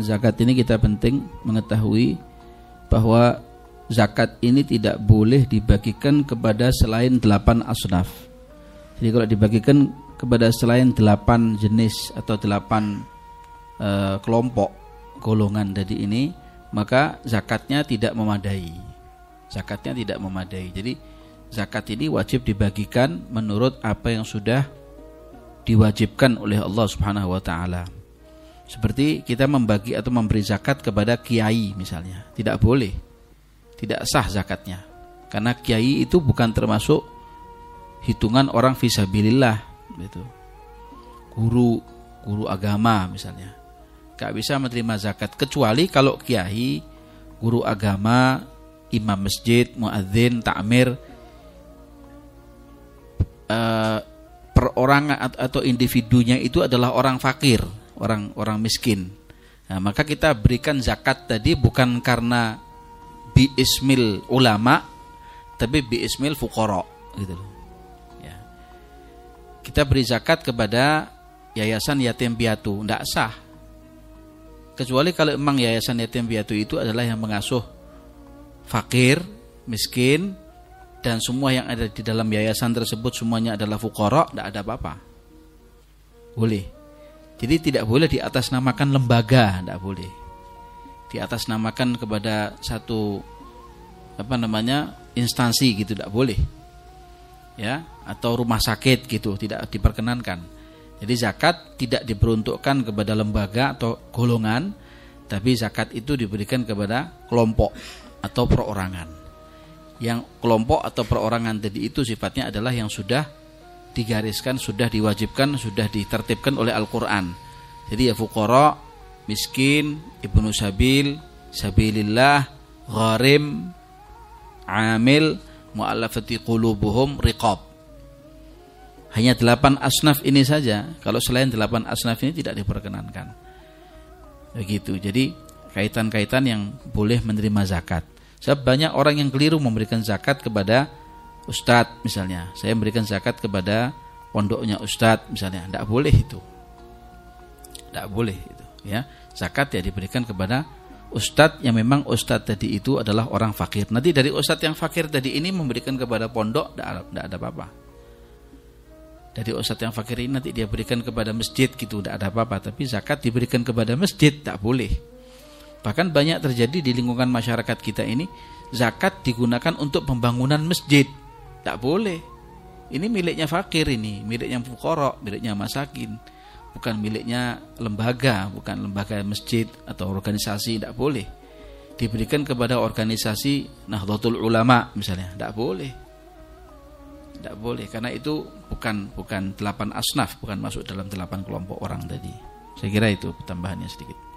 zakat ini kita penting mengetahui bahwa zakat ini tidak boleh dibagikan kepada selain delapan asnaf. Jadi kalau dibagikan kepada selain delapan jenis atau delapan uh, kelompok golongan tadi ini, maka zakatnya tidak memadai. Zakatnya tidak memadai. Jadi zakat ini wajib dibagikan menurut apa yang sudah diwajibkan oleh Allah Subhanahu wa taala. Seperti kita membagi atau memberi zakat kepada kiai misalnya, tidak boleh. Tidak sah zakatnya. Karena kiai itu bukan termasuk hitungan orang fisabilillah gitu. Guru guru agama misalnya. Gak bisa menerima zakat kecuali kalau kiai, guru agama, imam masjid, muadzin, takmir uh, perorangan atau individunya itu adalah orang fakir orang-orang miskin. Nah, maka kita berikan zakat tadi bukan karena biismil ulama, tapi biismil fukoro, gitu Ya. Kita beri zakat kepada yayasan yatim piatu, tidak sah. Kecuali kalau memang yayasan yatim piatu itu adalah yang mengasuh fakir, miskin, dan semua yang ada di dalam yayasan tersebut semuanya adalah fukoro, tidak ada apa-apa. Boleh. Jadi tidak boleh di atas namakan lembaga, tidak boleh. Di atas namakan kepada satu apa namanya instansi gitu tidak boleh. Ya, atau rumah sakit gitu tidak diperkenankan. Jadi zakat tidak diperuntukkan kepada lembaga atau golongan, tapi zakat itu diberikan kepada kelompok atau perorangan. Yang kelompok atau perorangan tadi itu sifatnya adalah yang sudah digariskan, sudah diwajibkan, sudah ditertibkan oleh Al-Quran. Jadi ya fukara, miskin, ibnu sabil, sabilillah, gharim, amil, mu'allafati qulubuhum, riqab. Hanya delapan asnaf ini saja. Kalau selain delapan asnaf ini tidak diperkenankan. Begitu. Jadi kaitan-kaitan yang boleh menerima zakat. Sebab banyak orang yang keliru memberikan zakat kepada ustadz misalnya. Saya memberikan zakat kepada pondoknya ustadz misalnya. Tidak boleh itu. Tidak boleh itu ya. Zakat ya diberikan kepada ustadz yang memang ustadz tadi itu adalah orang fakir. Nanti dari ustadz yang fakir tadi ini memberikan kepada pondok tidak ada apa-apa. Dari ustadz yang fakir ini nanti dia berikan kepada masjid gitu tidak ada apa-apa. Tapi zakat diberikan kepada masjid tidak boleh. Bahkan banyak terjadi di lingkungan masyarakat kita ini zakat digunakan untuk pembangunan masjid tidak boleh. Ini miliknya fakir ini, miliknya fukorok, miliknya masakin. Bukan miliknya lembaga, bukan lembaga masjid atau organisasi, tidak boleh. Diberikan kepada organisasi Nahdlatul Ulama misalnya, tidak boleh. Tidak boleh, karena itu bukan bukan delapan asnaf, bukan masuk dalam delapan kelompok orang tadi. Saya kira itu tambahannya sedikit.